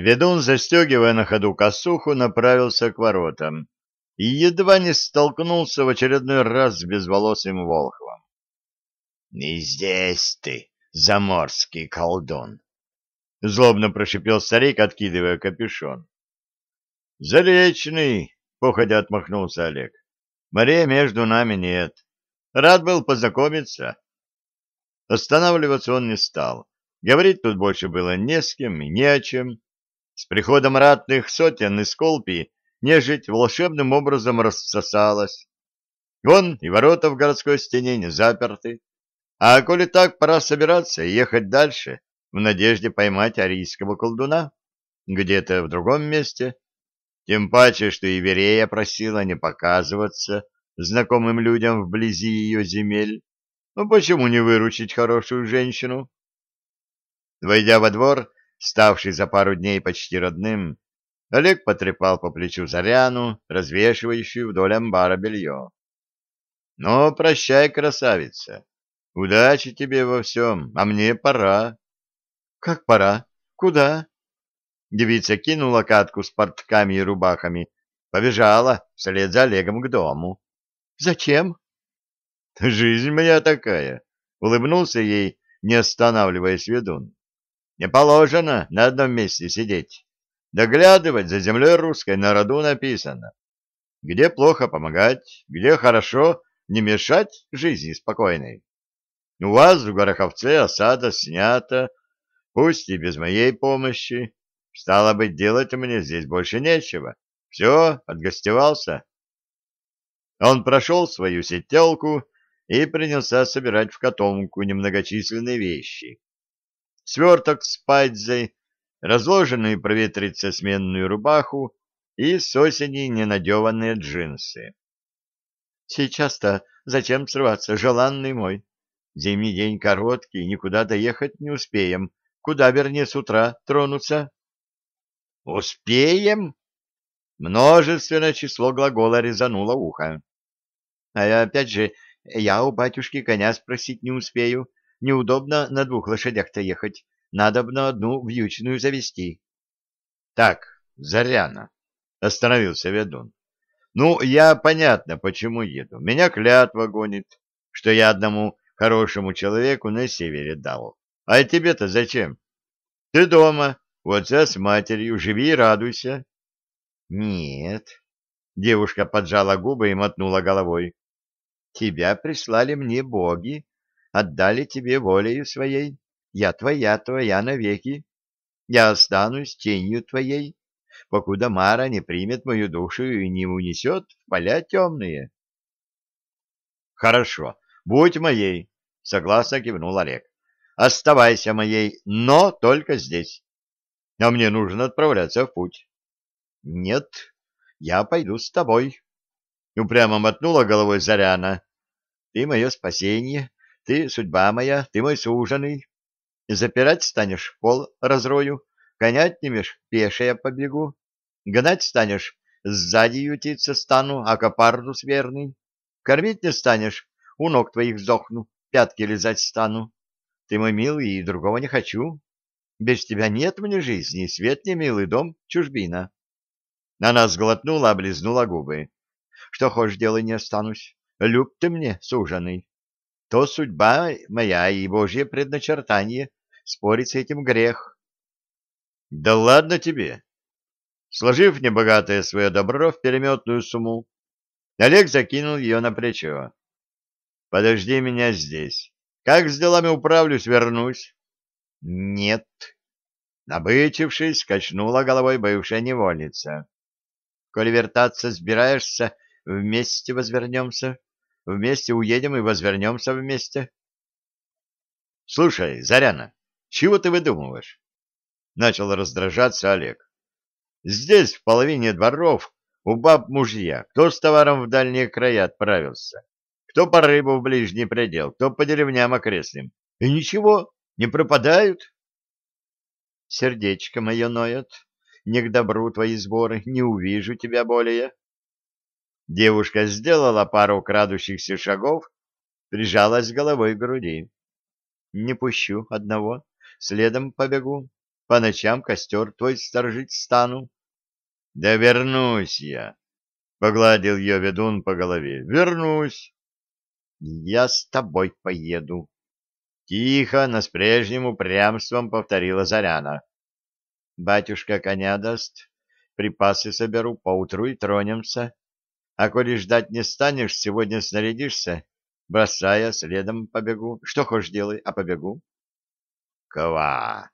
Ведун, застегивая на ходу косуху, направился к воротам и едва не столкнулся в очередной раз с безволосым Волхвом. — Не здесь ты, заморский колдун! — злобно прошипел старик, откидывая капюшон. — Заречный! — походя отмахнулся Олег. — Моря между нами нет. Рад был познакомиться. Останавливаться он не стал. Говорить тут больше было не с кем и не о чем. С приходом ратных сотен из Колпи нежить волшебным образом рассосалась. Вон и ворота в городской стене не заперты. А коли так, пора собираться и ехать дальше, в надежде поймать арийского колдуна где-то в другом месте. Тем паче, что Иверея просила не показываться знакомым людям вблизи ее земель. Ну почему не выручить хорошую женщину? Войдя во двор, ставший за пару дней почти родным, Олег потрепал по плечу Заряну, развешивающую вдоль амбара белье. — Ну, прощай, красавица. Удачи тебе во всем, а мне пора. — Как пора? Куда? Девица кинула катку с портками и рубахами, побежала вслед за Олегом к дому. — Зачем? — Жизнь моя такая, — улыбнулся ей, не останавливаясь ведун. — Не положено на одном месте сидеть. Доглядывать за землей русской на роду написано. Где плохо помогать, где хорошо не мешать жизни спокойной. У вас в Гороховце осада снята, пусть и без моей помощи. Стало быть, делать мне здесь больше нечего. Все, отгостевался. Он прошел свою сетелку и принялся собирать в котомку немногочисленные вещи. Сверток с падзой, разложенную проветриться сменную рубаху и с осени ненадеванные джинсы. Сейчас-то зачем срываться, желанный мой? Зимний день короткий, никуда доехать не успеем. Куда, вернее, с утра тронуться? Успеем? Множественное число глагола резануло ухо. А опять же, я у батюшки коня спросить не успею. Неудобно на двух лошадях-то ехать. Надо бы на одну вьючную завести. — Так, Заряна, — остановился ведун. — Ну, я понятно, почему еду. Меня клятва гонит, что я одному хорошему человеку на севере дал. А тебе-то зачем? Ты дома, у отца с матерью, живи и радуйся. — Нет, — девушка поджала губы и мотнула головой. — Тебя прислали мне боги, отдали тебе волею своей. Я твоя, твоя навеки. Я останусь тенью твоей, покуда Мара не примет мою душу и не унесет в поля темные. — Хорошо, будь моей, — согласно кивнул Олег. — Оставайся моей, но только здесь. А мне нужно отправляться в путь. — Нет, я пойду с тобой. Упрямо мотнула головой Заряна. — Ты мое спасение, ты судьба моя, ты мой суженый. Запирать станешь, пол разрою, коня отнимешь, пешая побегу. Гнать станешь, сзади ютиться стану, а копардус верный. Кормить не станешь, у ног твоих сдохну, пятки лизать стану. Ты мой милый, и другого не хочу. Без тебя нет мне жизни, свет не милый, дом чужбина. Она сглотнула, облизнула губы. Что хочешь, делай, не останусь. Люб ты мне, суженый. То судьба моя и божье предначертание, Спорить с этим грех. — Да ладно тебе! Сложив небогатое свое добро в переметную сумму, Олег закинул ее на плечо. — Подожди меня здесь. Как с делами управлюсь, вернусь. — Нет. Набычившись, качнула головой бывшая невольница. — Коли вертаться сбираешься, вместе возвернемся. Вместе уедем и возвернемся вместе. — Слушай, Заряна, чего ты выдумываешь? Начал раздражаться Олег. Здесь, в половине дворов, у баб мужья, кто с товаром в дальние края отправился, кто по рыбу в ближний предел, кто по деревням окрестным. И ничего, не пропадают. Сердечко мое ноет, не к добру твои сборы, не увижу тебя более. Девушка сделала пару крадущихся шагов, прижалась головой к груди. Не пущу одного следом побегу. по ночам костер твой сторожить стану. — Да вернусь я, — погладил ее ведун по голове. — Вернусь. — Я с тобой поеду. Тихо, но с прежним упрямством повторила Заряна. — Батюшка коня даст, припасы соберу, поутру и тронемся. А коли ждать не станешь, сегодня снарядишься, бросая, следом побегу. Что хочешь делай, а побегу. Ква!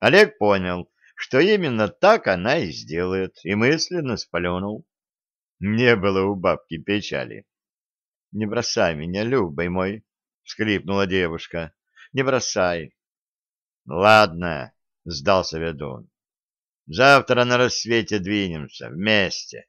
Олег понял, что именно так она и сделает, и мысленно сплюнул. Не было у бабки печали. — Не бросай меня, любый мой, — всхлипнула девушка. — Не бросай. — Ладно, — сдался ведун. — Завтра на рассвете двинемся вместе.